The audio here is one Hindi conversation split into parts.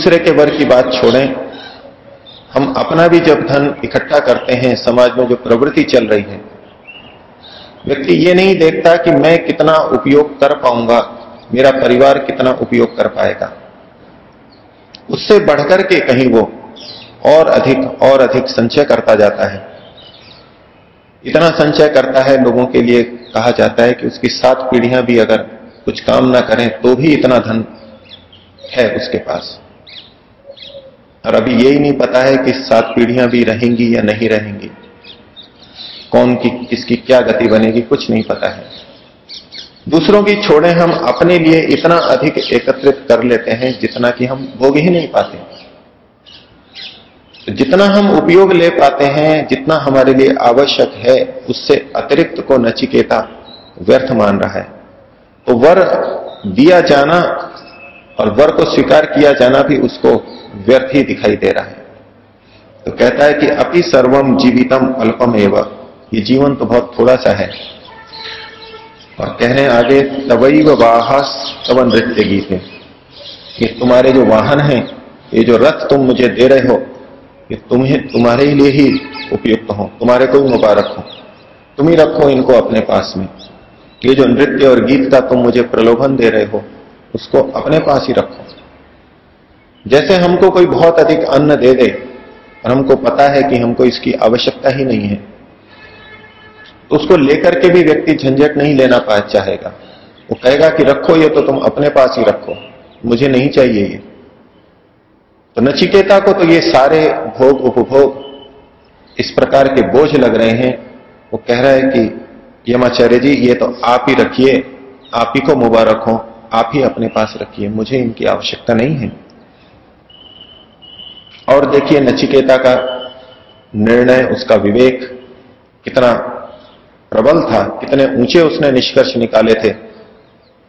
दूसरे के वर की बात छोड़ें। हम अपना भी जब धन इकट्ठा करते हैं, समाज में जो प्रवृत्ति चल रही है, व्यक्ति ये नहीं देखता कि मैं कितना उपयोग कर पाऊँगा, मेरा परिवार कितना उपयोग कर पाएगा। उससे बढ़कर के कहीं वो और अधिक और अधिक संचय करता जाता है। इतना संचय करता है लोगों के लिए कहा जाता है कि उसकी सात पीढ़ियाँ भी अगर कुछ काम ना करें तो भी इतना धन है उसके पास। और अभी यही नहीं पता है कि सात पीढ़ियाँ भी रहेंगी या नहीं रहेंगी। कौन की, किसकी क्या गति बनेगी, कुछ नहीं पता है। दूसरों की छोड़े हम अपने लिए इतना अधिक एकत्रित कर लेते हैं जितना कि हम भोग ही नहीं पाते। तो जितना हम उपयोग ले पाते हैं, जितना हमारे लिए आवश्यक है, उससे अतिरिक्त को नचिकेता व्यर्थ मान रहा है। तो वर दिया जाना और वर को स्वीकार किया जाना भी उसको व्यर्थ ही दिखाई दे रहा है। तो कहता है कि अपि सर्वम जीवितम अल्पम एवं ये जीवन तो बहुत थोड़ा सा है। और कह रहे हैं आगे तवई वाहस, तव नृत्य गीत। कि तुम्हारे जो वाहन हैं, ये जो रथ तुम मुझे दे रहे हो, ये तुम्हें, तुम्हारे लिए ही उपयुक्त हो। तुम्हारे को ही मुबारक हो। तुम ही रखो इनको अपने पास में। ये जो नृत्य और गीत का तुम मुझे प्रलोभन दे रहे हो उसको अपने पास ही रखो। जैसे हमको कोई बहुत अधिक अन्न दे दे और हमको पता है कि हमको इसकी आवश्यकता ही नहीं है तो उसको लेकर के भी व्यक्ति झंझट नहीं लेना पा, चाहेगा। वो कहेगा कि रखो ये तो तुम अपने पास ही रखो, मुझे नहीं चाहिए ये। तो नचिकेता को तो ये सारे भोग उपभोग इस प्रकार के बोझ लग रहे हैं। वो कह रहा है कि, यमाचार्य जी, ये तो आप ही रखिए, आप ही को मुबारक हो। आप ही अपने पास रखिए, मुझे इनकी आवश्यकता नहीं है। और देखिए, नचिकेता का निर्णय, उसका विवेक कितना प्रबल था, कितने ऊँचे उसने निष्कर्ष निकाले थे,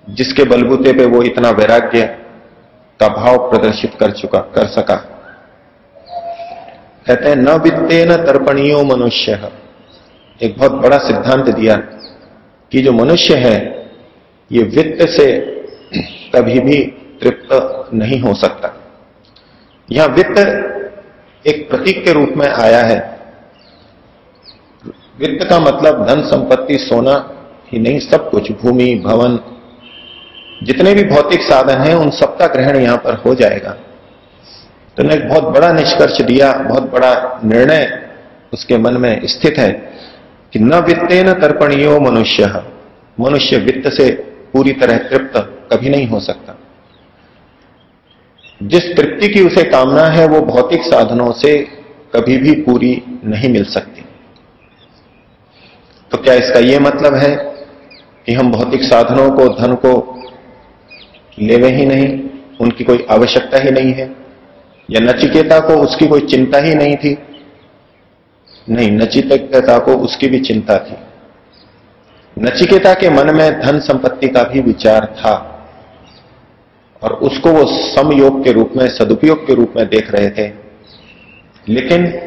जिसके बलबूते पे वो इतना वैराग्य का भाव प्रदर्शित कर चुका, कर सका। कहते हैं, न वित्ते न तर्पणियों मनुष्य। एक बहुत बड़ा सिद्धांत दिया कि जो मनुष्य है, ये वित्त से कभी भी तृप्त नहीं हो सकता। यह वित्त एक प्रतीक के रूप में आया है। वित्त का मतलब धन, संपत्ति, सोना ही नहीं, सब कुछ, भूमि, भवन, जितने भी भौतिक साधन हैं, उन सबका ग्रहण यहाँ पर हो जाएगा। तो ने एक बहुत बड़ा निष्कर्ष दिया, बहुत बड़ा निर्णय उसके मन में स्थित है कि न वित्ते न तर्पणियों मनुष्य। मनुष्य वित्त से पूरी तरह तृप्त कभी नहीं हो सकता। जिस तृप्ति की उसे कामना है, वो भौतिक साधनों से कभी भी पूरी नहीं मिल सकती। तो क्या इसका यह मतलब है कि हम भौतिक साधनों को, धन को लेवे ही नहीं, उनकी कोई आवश्यकता ही नहीं है, या नचिकेता को उसकी कोई चिंता ही नहीं थी? नहीं, नचिकेता को उसकी भी चिंता थी। नचिकेता के मन में धन संपत्ति का भी विचार था। और उसको वो समयोग के रूप में, सदुपयोग के रूप में देख रहे थे। लेकिन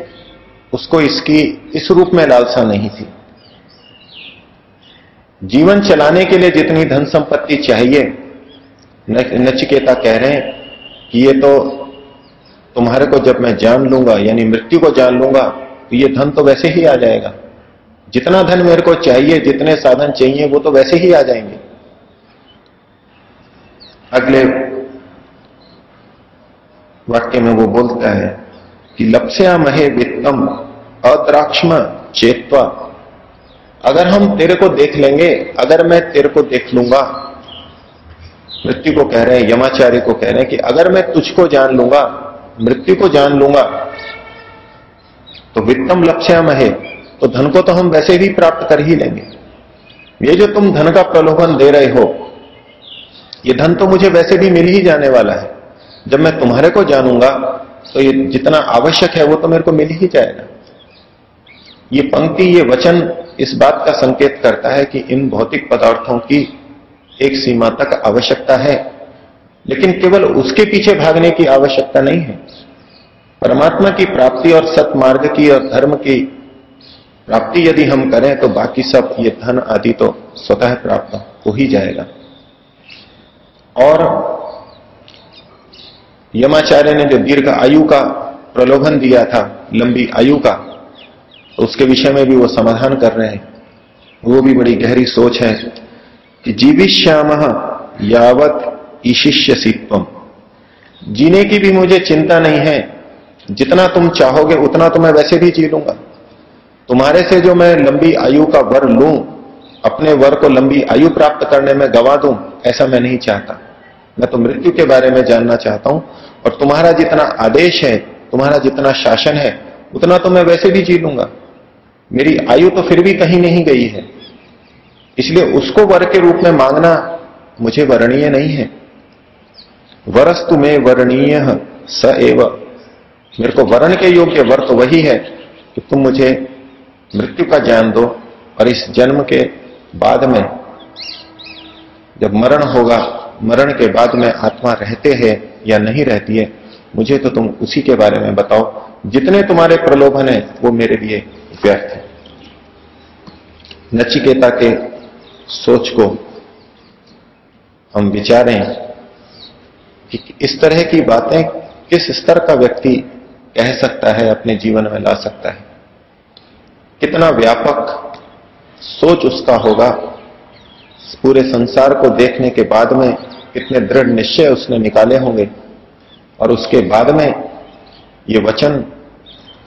उसको इसकी, इस रूप में लालसा नहीं थी। जीवन चलाने के लिए जितनी धन संपत्ति चाहिए नचिकेता कह रहे हैं कि ये तो तुम्हारे को जब मैं जान लूँगा, यानी मृत्यु को जान लूँगा तो ये धन तो वैसे ही आ जाएगा। जितना धन मेरे को चाहिए, जितने साधन चाहिए, वो तो वैसे ही आ जाएँगे। अगले वाक्य में वो बोलता है कि लप्स्या महे वित्तम अद्राक्षम चेतवा। अगर हम तेरे को देख लेंगे, अगर मैं तेरे को देख लूँगा। मृत्यु को कह रहे हैं, यमाचार्य को कह रहे हैं कि अगर मैं तुझको जान लूँगा, मृत्यु को जान लूँगा तो वित्तम लक्ष्याम है तो धन को तो हम वैसे भी प्राप्त कर ही लेंगे। ये जो तुम धन का प्रलोभन दे रहे हो ये धन तो मुझे वैसे भी मिल ही जाने वाला है। जब मैं तुम्हारे को जानूँगा तो ये जितना आवश्यक है वो तो मेरे को मिल ही जाएगा। ये पंक्ति, ये वचन इस बात का संकेत करता है कि इन भौतिक पदार्थों की एक सीमा तक आवश्यकता है, लेकिन केवल उसके पीछे भागने की आवश्यकता नहीं है। परमात्मा की प्राप्ति और सत्मार्ग की और धर्म की प्राप्ति यदि हम करें तो बाकी सब ये धन आदि तो स्वतः प्राप्त हो ही जाएगा। और यमाचार्य ने जो दीर्घ आयु का प्रलोभन दिया था, लंबी आयु का, उसके विषय में भी वो समाधान कर रहे हैं। वो भी बड़ी गहरी सोच है कि जीविश्याम यावत ईशिष्य सित्वम जीने की भी मुझे चिंता नहीं है। जितना तुम चाहोगे, उतना तो मैं वैसे भी जी लूँगा। तुम्हारे से जो मैं लंबी आयु का वर लू, अपने वर को लंबी आयु प्राप्त करने में गवा दूँ ऐसा मैं नहीं चाहता। मैं तो मृत्यु के बारे में जानना चाहता हूँ और तुम्हारा जितना आदेश है, तुम्हारा जितना शासन है, उतना तो मैं वैसे भी जी लूँगा। मेरी आयु तो फिर भी कहीं नहीं गई है। इसलिए उसको वर के रूप में मांगना मुझे वर्णीय नहीं है। वरस्तु तुम्हें वर्णीय स एव। मेरे को वर्ण के योग्य वर तो वही है कि तुम मुझे मृत्यु का ज्ञान दो और इस जन्म के बाद में जब मरण होगा, मरण के बाद में आत्मा रहते हैं या नहीं रहती है, मुझे तो तुम उसी के बारे में बताओ। जितने तुम्हारे प्रलोभन है, वो मेरे लिए व्यर्थ है। नचिकेता के सोच को हम विचारें कि इस तरह की बातें किस स्तर का व्यक्ति कह सकता है, अपने जीवन में ला सकता है। कितना व्यापक सोच उसका होगा पूरे संसार को देखने के बाद में कितने दृढ़ निश्चय उसने निकाले होंगे। और उसके बाद में ये वचन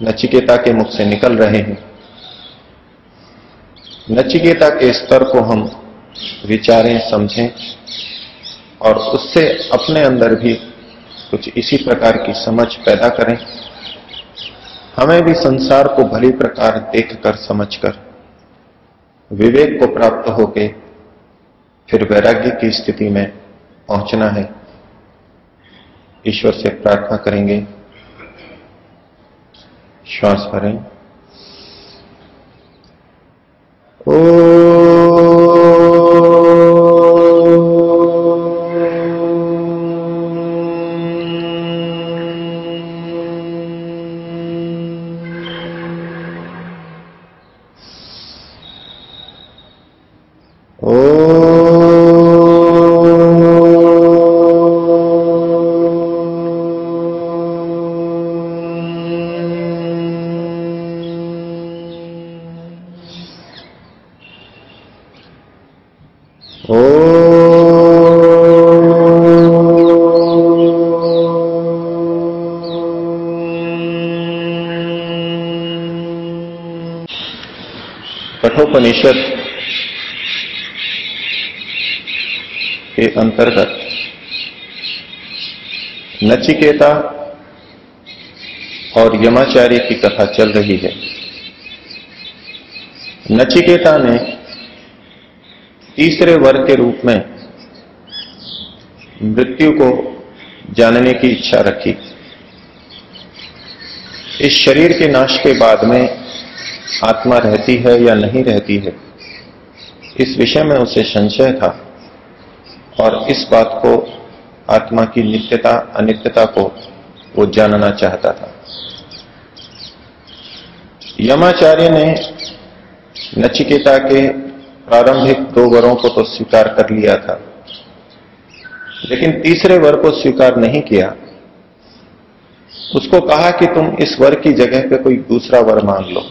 नचिकेता के मुख से निकल रहे हैं। नचिकेता के स्तर को हम विचारें, समझें और उससे अपने अंदर भी कुछ इसी प्रकार की समझ पैदा करें। हमें भी संसार को भली प्रकार देखकर, समझकर, विवेक को प्राप्त होके फिर वैराग्य की स्थिति में पहुँचना है। ईश्वर से प्रार्थना करेंगे। श्वास भरें। ओ कठोपनिषद के अंतर्गत नचिकेता और यमाचार्य की कथा चल रही है। नचिकेता ने तीसरे वर्ग के रूप में मृत्यु को जानने की इच्छा रखी। इस शरीर के नाश के बाद में आत्मा रहती है या नहीं रहती है। इस विषय में उसे संशय था और इस बात को आत्मा की नित्यता, अनित्यता को वो जानना चाहता था। यमाचार्य ने नचिकेता के प्रारंभिक दो वरों को तो स्वीकार कर लिया था, लेकिन तीसरे वर को स्वीकार नहीं किया। उसको कहा कि तुम इस वर की जगह पे कोई दूसरा वर मांग लो।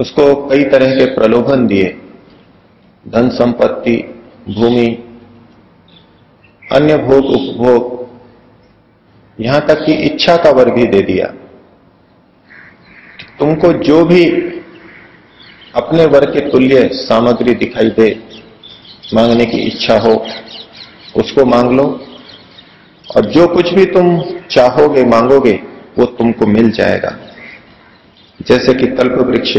उसको कई तरह के प्रलोभन दिए। धन संपत्ति, भूमि, अन्य भोग, उपभोग। यहाँ तक कि इच्छा का वर भी दे दिया। तुमको जो भी अपने वर के तुल्य सामग्री दिखाई दे, मांगने की इच्छा हो, उसको मांग लो। और जो कुछ भी तुम चाहोगे, मांगोगे, वो तुमको मिल जाएगा। जैसे कि कल्प वृक्ष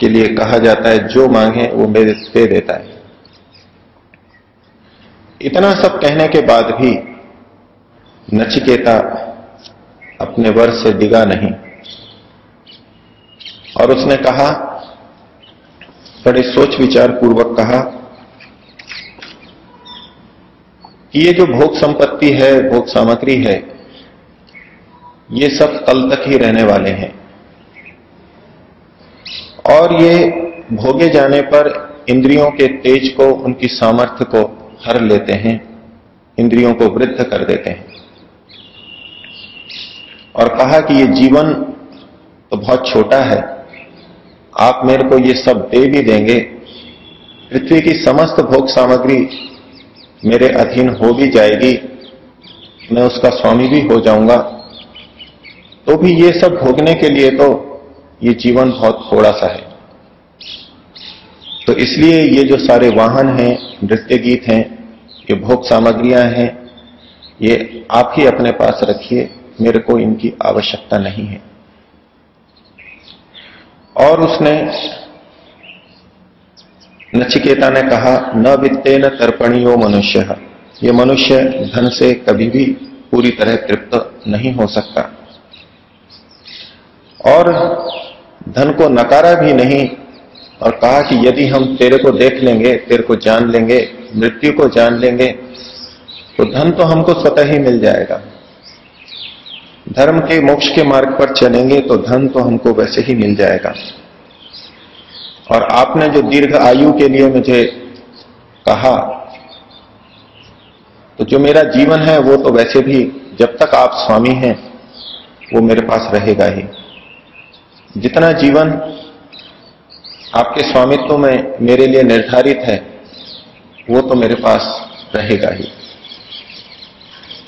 के लिए कहा जाता है, जो मांगे वो मेरे दे देता है। इतना सब कहने के बाद भी नचिकेता अपने वर से डिगा नहीं। और उसने कहा, बड़े सोच विचार पूर्वक कहा, कि ये जो भोग संपत्ति है, भोग सामग्री है, ये सब कल तक ही रहने वाले हैं। और ये भोगे जाने पर इंद्रियों के तेज को, उनकी सामर्थ्य को हर लेते हैं, इंद्रियों को वृद्ध कर देते हैं। और कहा कि ये जीवन तो बहुत छोटा है, आप मेरे को ये सब दे भी देंगे, पृथ्वी की समस्त भोग सामग्री मेरे अधीन हो भी जाएगी, मैं उसका स्वामी भी हो जाऊँगा। तो भी ये सब भोगने के लिए तो ये जीवन बहुत थोड़ा सा है। तो इसलिए ये जो सारे वाहन हैं, नृत्य गीत हैं, ये भोग सामग्रियाँ हैं, ये आप ही अपने पास रखिए, मेरे को इनकी आवश्यकता नहीं है। और उसने नचिकेता ने कहा, न वित्ते न तर्पणियो मनुष्य। ये मनुष्य धन से कभी भी पूरी तरह तृप्त नहीं हो सकता। और धन को नकारा भी नहीं और कहा कि यदि हम तेरे को देख लेंगे, तेरे को जान लेंगे, मृत्यु को जान लेंगे तो धन तो हमको स्वतः ही मिल जाएगा। धर्म के मोक्ष के मार्ग पर चलेंगे तो धन तो हमको वैसे ही मिल जाएगा। और आपने जो दीर्घ आयु के लिए मुझे कहा तो जो मेरा जीवन है, वो तो वैसे भी जब तक आप स्वामी हैं, वो मेरे पास रहेगा ही। जितना जीवन आपके स्वामित्व में मेरे लिए निर्धारित है, वो तो मेरे पास रहेगा ही।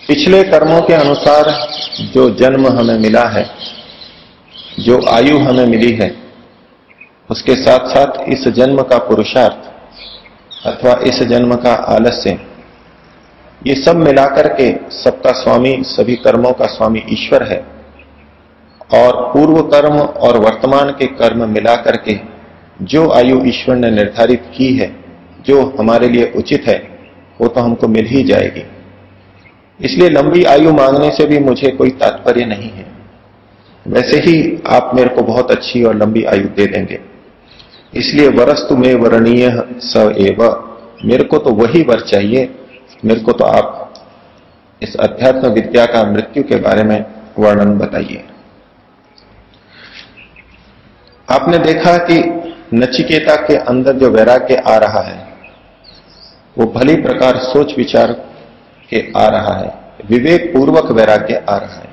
पिछले कर्मों के अनुसार जो जन्म हमें मिला है, जो आयु हमें मिली है, उसके साथ साथ इस जन्म का पुरुषार्थ अथवा इस जन्म का आलस्य, ये सब मिलाकर के सबका स्वामी, सभी कर्मों का स्वामी ईश्वर है। और पूर्व कर्म और वर्तमान के कर्म मिलाकर के जो आयु ईश्वर ने निर्धारित की है, जो हमारे लिए उचित है, वो तो हमको मिल ही जाएगी। इसलिए लंबी आयु मांगने से भी मुझे कोई तात्पर्य नहीं है। वैसे ही आप मेरे को बहुत अच्छी और लंबी आयु दे देंगे। इसलिए वरस्तु में वरणीय स एव। मेरे को तो वही वर चाहिए। मेरे को तो आप इस अध्यात्म विद्या का मृत्यु के बारे में वर्णन बताइए। आपने देखा कि नचिकेता के अंदर जो वैराग्य आ रहा है, वो भली प्रकार सोच विचार के आ रहा है विवेक पूर्वक वैराग्य आ रहा है।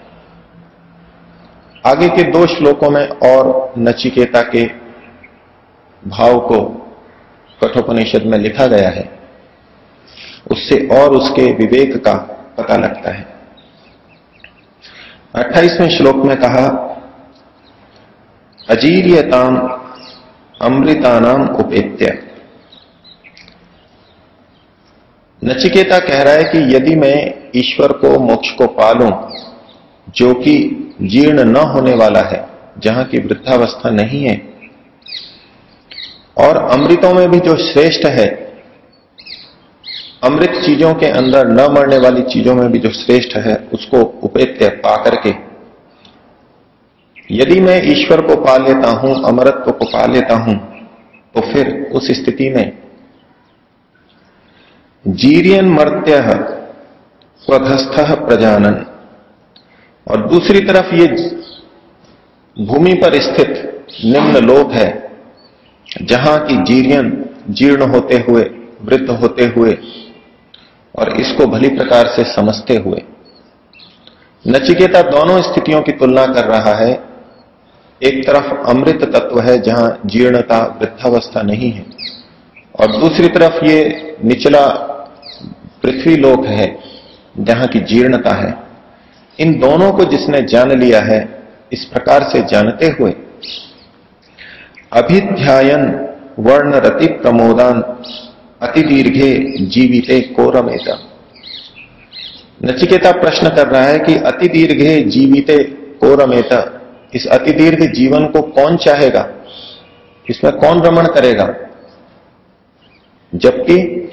आगे के दो श्लोकों में और नचिकेता के भाव को कठोपनिषद में लिखा गया है, उससे और उसके विवेक का पता लगता है। अट्ठाईसवें श्लोक में कहा अजीर्यताम अमृतानाम उपेत्य। नचिकेता कह रहा है कि यदि मैं ईश्वर को, मोक्ष को पालूं, जो कि जीर्ण न होने वाला है, जहाँ की वृद्धावस्था नहीं है, और अमृतों में भी जो श्रेष्ठ है, अमृत चीज़ों के अंदर न मरने वाली चीज़ों में भी जो श्रेष्ठ है, उसको उपेत्य पा करके यदि मैं ईश्वर को पा लेता हूँ, अमरत्व को पा लेता हूँ तो फिर उस स्थिति में जीरियन मर्त्य स्वधस्थ प्रजानन। और दूसरी तरफ़ ये भूमि पर स्थित निम्न लोक है, जहाँ की जीरियन जीर्ण होते हुए वृद्ध होते हुए और इसको भली प्रकार से समझते हुए। नचिकेता दोनों स्थितियों की तुलना कर रहा है। एक तरफ़ अमृत तत्व है जहाँ जीर्णता वृद्धावस्था नहीं है, और दूसरी तरफ़ ये निचला पृथ्वी लोक है जहाँ की जीर्णता है। इन दोनों को जिसने जान लिया है, इस प्रकार से जानते हुए अभिध्यायन वर्ण रति प्रमोदान अति दीर्घे जीविते कोरमेता। नचिकेता प्रश्न कर रहा है कि अति दीर्घे जीविते कोरमेता इस अति दीर्घ जीवन को कौन चाहेगा? इसमें कौन रमण करेगा? जबकि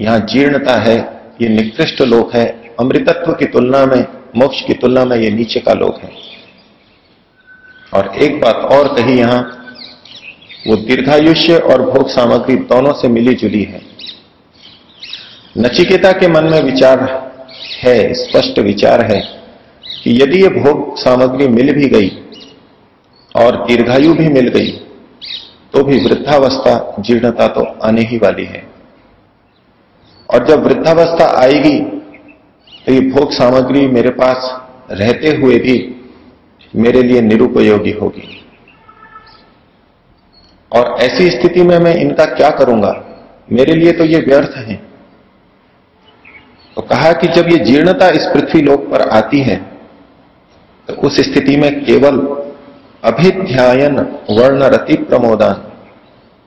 यहाँ जीर्णता है, ये निकृष्ट लोक है, अमृतत्व की तुलना में, मोक्ष की तुलना में ये नीचे का लोक है। और एक बात और कही यहाँ, वो दीर्घायुष्य और भोग सामग्री दोनों से मिली जुली है। नचिकेता के मन में विचार है, स्पष्ट विचार है कि यदि ये भोग सामग्री मिल भी गई और दीर्घायु भी मिल गई तो भी वृद्धावस्था जीर्णता तो आने ही वाली है। और जब वृद्धावस्था आएगी तो ये भोग सामग्री मेरे पास रहते हुए भी मेरे लिए निरुपयोगी होगी। और ऐसी स्थिति में मैं इनका क्या करूँगा? मेरे लिए तो ये व्यर्थ है। तो कहा कि जब ये जीर्णता इस पृथ्वी लोक पर आती है तो उस स्थिति में केवल अभिध्यायन वर्ण रति प्रमोदान।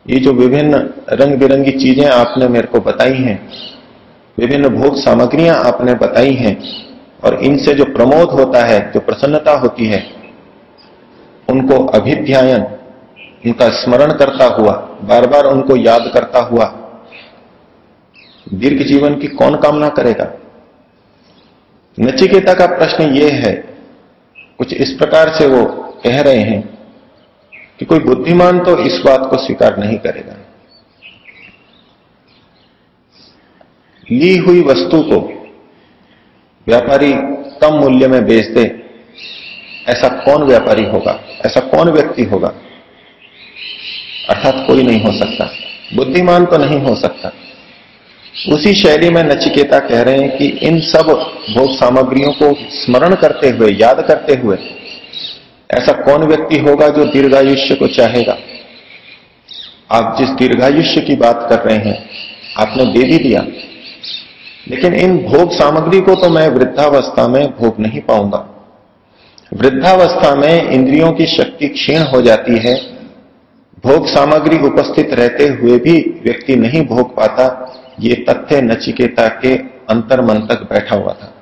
ये जो विभिन्न रंग बिरंगी चीज़ें आपने मेरे को बताई हैं, विभिन्न भोग सामग्रियाँ आपने बताई हैं, और इनसे जो प्रमोद होता है, जो प्रसन्नता होती है, उनको अभिध्यायन, उनका स्मरण करता हुआ बार बार उनको याद करता हुआ, दीर्घ जीवन की कौन कामना करेगा? नचिकेता का प्रश्न ये है कुछ इस प्रकार से वो कह रहे हैं कि कोई बुद्धिमान तो इस बात को स्वीकार नहीं करेगा। ली हुई वस्तु को व्यापारी कम मूल्य में बेच दे, ऐसा कौन व्यापारी होगा? ऐसा कौन व्यक्ति होगा? अर्थात कोई नहीं हो सकता। बुद्धिमान तो नहीं हो सकता। उसी शैली में नचिकेता कह रहे हैं कि इन सब भोग सामग्रियों को स्मरण करते हुए, याद करते हुए ऐसा कौन व्यक्ति होगा जो दीर्घायुष्य को चाहेगा? आप जिस दीर्घायुष्य की बात कर रहे हैं, आपने दे भी दिया। लेकिन इन भोग सामग्री को तो मैं वृद्धावस्था में भोग नहीं पाऊँगा। वृद्धावस्था में इंद्रियों की शक्ति क्षीण हो जाती है। भोग सामग्री उपस्थित रहते हुए भी व्यक्ति नहीं भोग पाता। ये तथ्य नचिकेता के अंतर मन तक बैठा हुआ था।